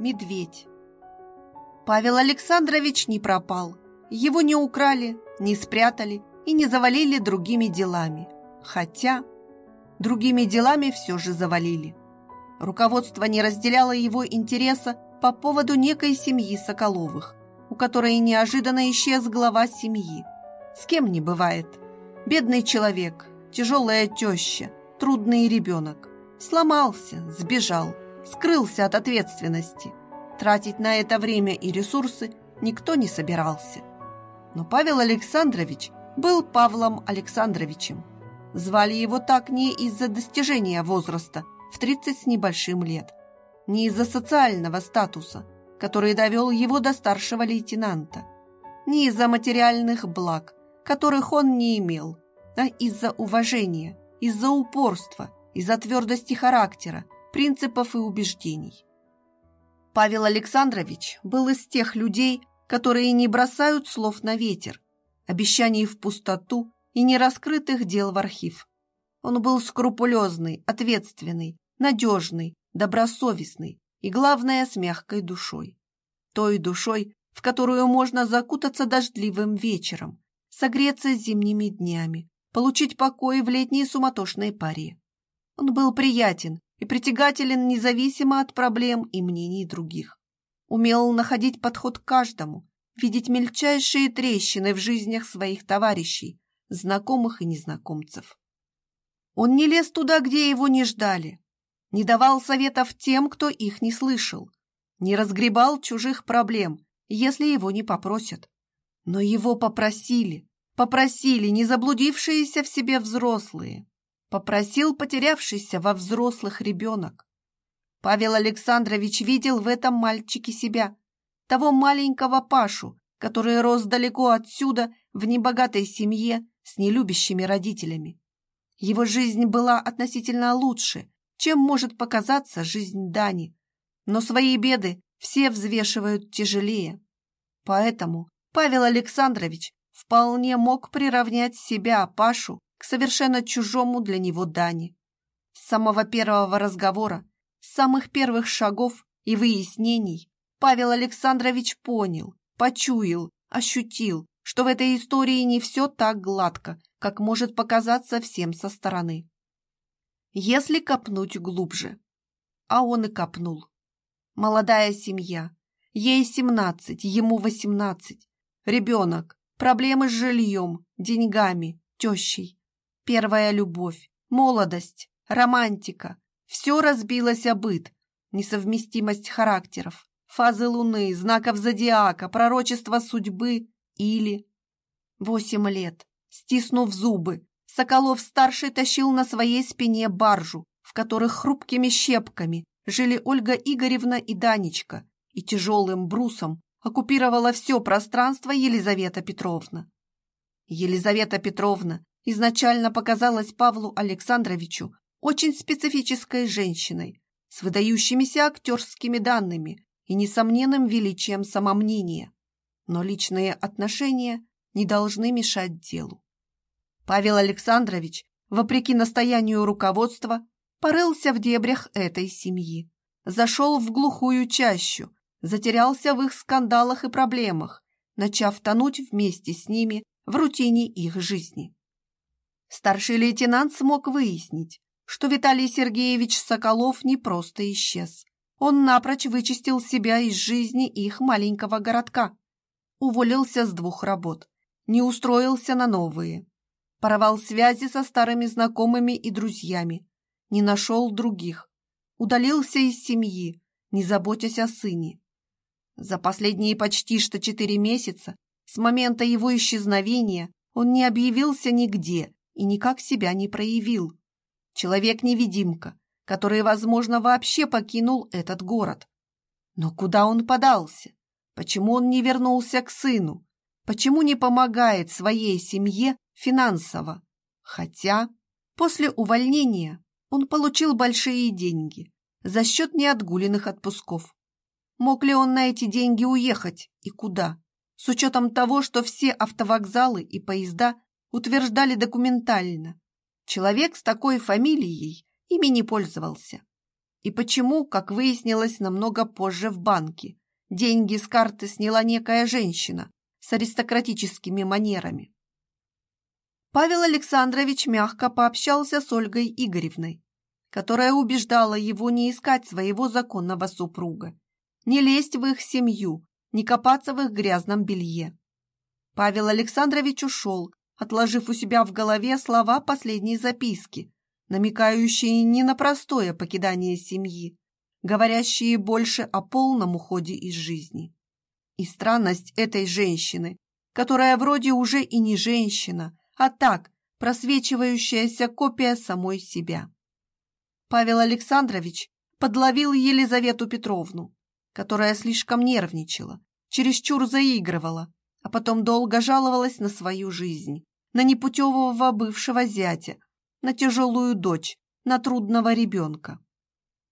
медведь. Павел Александрович не пропал. Его не украли, не спрятали и не завалили другими делами. Хотя другими делами все же завалили. Руководство не разделяло его интереса по поводу некой семьи Соколовых, у которой неожиданно исчез глава семьи. С кем не бывает. Бедный человек, тяжелая теща, трудный ребенок. Сломался, сбежал, скрылся от ответственности. Тратить на это время и ресурсы никто не собирался. Но Павел Александрович был Павлом Александровичем. Звали его так не из-за достижения возраста в 30 с небольшим лет, не из-за социального статуса, который довел его до старшего лейтенанта, не из-за материальных благ, которых он не имел, а из-за уважения, из-за упорства, из-за твердости характера, принципов и убеждений. Павел Александрович был из тех людей, которые не бросают слов на ветер, обещаний в пустоту и нераскрытых дел в архив. Он был скрупулезный, ответственный, надежный, добросовестный и, главное, с мягкой душой. Той душой, в которую можно закутаться дождливым вечером, согреться зимними днями, получить покой в летней суматошной паре. Он был приятен и притягателен независимо от проблем и мнений других. Умел находить подход к каждому, видеть мельчайшие трещины в жизнях своих товарищей, знакомых и незнакомцев. Он не лез туда, где его не ждали, не давал советов тем, кто их не слышал, не разгребал чужих проблем, если его не попросят. Но его попросили, попросили не заблудившиеся в себе взрослые, попросил потерявшийся во взрослых ребенок. Павел Александрович видел в этом мальчике себя, того маленького Пашу, который рос далеко отсюда, в небогатой семье с нелюбящими родителями. Его жизнь была относительно лучше, чем может показаться жизнь Дани, но свои беды все взвешивают тяжелее. Поэтому Павел Александрович вполне мог приравнять себя, Пашу, к совершенно чужому для него Дани. С самого первого разговора, с самых первых шагов и выяснений Павел Александрович понял, почуял, ощутил, что в этой истории не все так гладко, как может показаться всем со стороны. Если копнуть глубже. А он и копнул. Молодая семья. Ей семнадцать, ему восемнадцать. Ребенок. Проблемы с жильем, деньгами, тещей. Первая любовь, молодость, романтика. Все разбилось о быт, несовместимость характеров, фазы луны, знаков зодиака, пророчество судьбы или... Восемь лет, стиснув зубы, Соколов-старший тащил на своей спине баржу, в которых хрупкими щепками жили Ольга Игоревна и Данечка, и тяжелым брусом оккупировала все пространство Елизавета Петровна. Елизавета Петровна изначально показалась Павлу Александровичу очень специфической женщиной, с выдающимися актерскими данными и несомненным величием самомнения. Но личные отношения не должны мешать делу. Павел Александрович, вопреки настоянию руководства, порылся в дебрях этой семьи, зашел в глухую чащу, затерялся в их скандалах и проблемах, начав тонуть вместе с ними в рутине их жизни. Старший лейтенант смог выяснить, что Виталий Сергеевич Соколов не просто исчез. Он напрочь вычистил себя из жизни их маленького городка. Уволился с двух работ, не устроился на новые. Порвал связи со старыми знакомыми и друзьями, не нашел других. Удалился из семьи, не заботясь о сыне. За последние почти что четыре месяца, с момента его исчезновения, он не объявился нигде и никак себя не проявил. Человек-невидимка, который, возможно, вообще покинул этот город. Но куда он подался? Почему он не вернулся к сыну? Почему не помогает своей семье финансово? Хотя после увольнения он получил большие деньги за счет неотгуленных отпусков. Мог ли он на эти деньги уехать и куда? С учетом того, что все автовокзалы и поезда утверждали документально. Человек с такой фамилией ими не пользовался. И почему, как выяснилось намного позже в банке, деньги с карты сняла некая женщина с аристократическими манерами. Павел Александрович мягко пообщался с Ольгой Игоревной, которая убеждала его не искать своего законного супруга, не лезть в их семью, не копаться в их грязном белье. Павел Александрович ушел, отложив у себя в голове слова последней записки, намекающие не на простое покидание семьи, говорящие больше о полном уходе из жизни. И странность этой женщины, которая вроде уже и не женщина, а так, просвечивающаяся копия самой себя. Павел Александрович подловил Елизавету Петровну, которая слишком нервничала, чересчур заигрывала, а потом долго жаловалась на свою жизнь, на непутевого бывшего зятя, на тяжелую дочь, на трудного ребенка.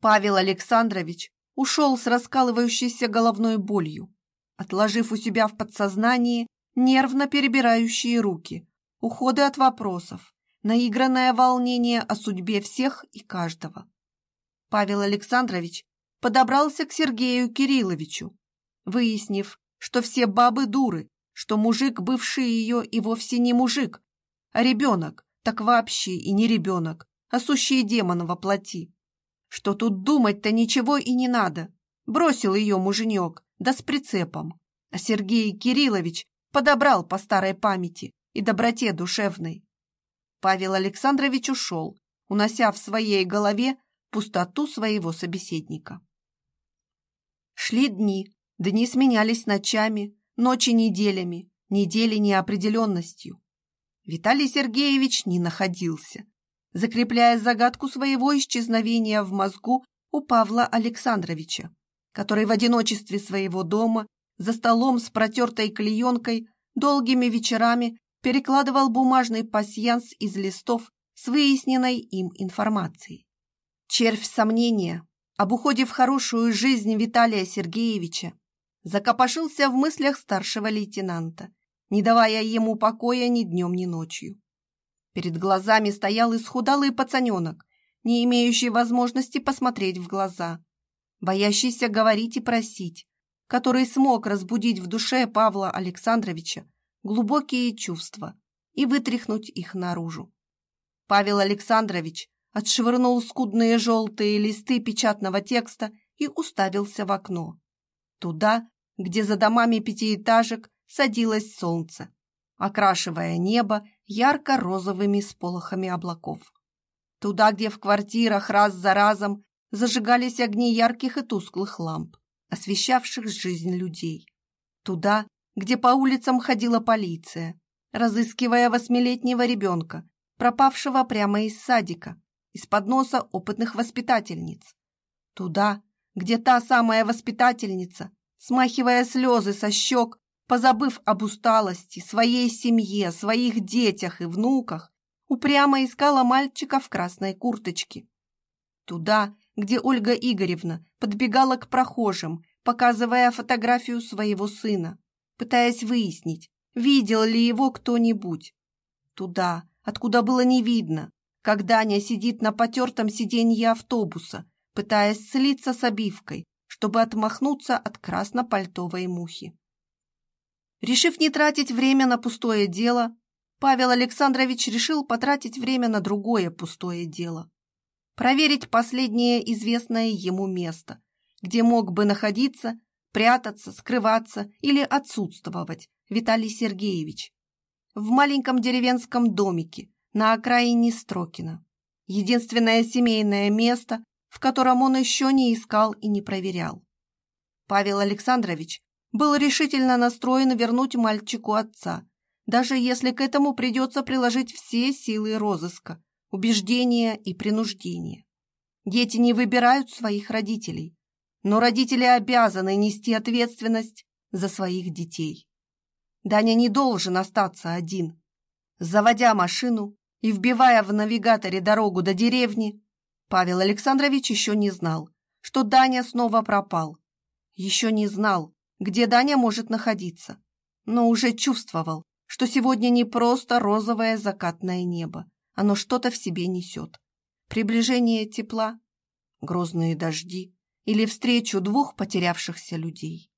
Павел Александрович ушел с раскалывающейся головной болью, отложив у себя в подсознании нервно перебирающие руки, уходы от вопросов, наигранное волнение о судьбе всех и каждого. Павел Александрович подобрался к Сергею Кирилловичу, выяснив, что все бабы дуры, что мужик, бывший ее, и вовсе не мужик, а ребенок, так вообще и не ребенок, а сущий демон во плоти. Что тут думать-то ничего и не надо. Бросил ее муженек, да с прицепом. А Сергей Кириллович подобрал по старой памяти и доброте душевной. Павел Александрович ушел, унося в своей голове пустоту своего собеседника. Шли дни, дни сменялись ночами, ночи неделями, недели неопределенностью. Виталий Сергеевич не находился, закрепляя загадку своего исчезновения в мозгу у Павла Александровича, который в одиночестве своего дома, за столом с протертой клеенкой, долгими вечерами перекладывал бумажный пасьянс из листов с выясненной им информацией. Червь сомнения об уходе в хорошую жизнь Виталия Сергеевича закопошился в мыслях старшего лейтенанта, не давая ему покоя ни днем, ни ночью. Перед глазами стоял исхудалый пацаненок, не имеющий возможности посмотреть в глаза, боящийся говорить и просить, который смог разбудить в душе Павла Александровича глубокие чувства и вытряхнуть их наружу. Павел Александрович отшвырнул скудные желтые листы печатного текста и уставился в окно. Туда, где за домами пятиэтажек садилось солнце, окрашивая небо ярко-розовыми сполохами облаков. Туда, где в квартирах раз за разом зажигались огни ярких и тусклых ламп, освещавших жизнь людей. Туда, где по улицам ходила полиция, разыскивая восьмилетнего ребенка, пропавшего прямо из садика, из-под носа опытных воспитательниц. Туда, где та самая воспитательница, смахивая слезы со щек, позабыв об усталости, своей семье, своих детях и внуках, упрямо искала мальчика в красной курточке. Туда, где Ольга Игоревна подбегала к прохожим, показывая фотографию своего сына, пытаясь выяснить, видел ли его кто-нибудь. Туда, откуда было не видно, как Даня сидит на потертом сиденье автобуса, пытаясь слиться с обивкой, чтобы отмахнуться от краснопальтовой мухи. Решив не тратить время на пустое дело, Павел Александрович решил потратить время на другое пустое дело. Проверить последнее известное ему место, где мог бы находиться, прятаться, скрываться или отсутствовать Виталий Сергеевич. В маленьком деревенском домике на окраине Строкина. Единственное семейное место, в котором он еще не искал и не проверял. Павел Александрович был решительно настроен вернуть мальчику отца, даже если к этому придется приложить все силы розыска, убеждения и принуждения. Дети не выбирают своих родителей, но родители обязаны нести ответственность за своих детей. Даня не должен остаться один. Заводя машину и вбивая в навигаторе дорогу до деревни, Павел Александрович еще не знал, что Даня снова пропал. Еще не знал, где Даня может находиться, но уже чувствовал, что сегодня не просто розовое закатное небо, оно что-то в себе несет. Приближение тепла, грозные дожди или встречу двух потерявшихся людей.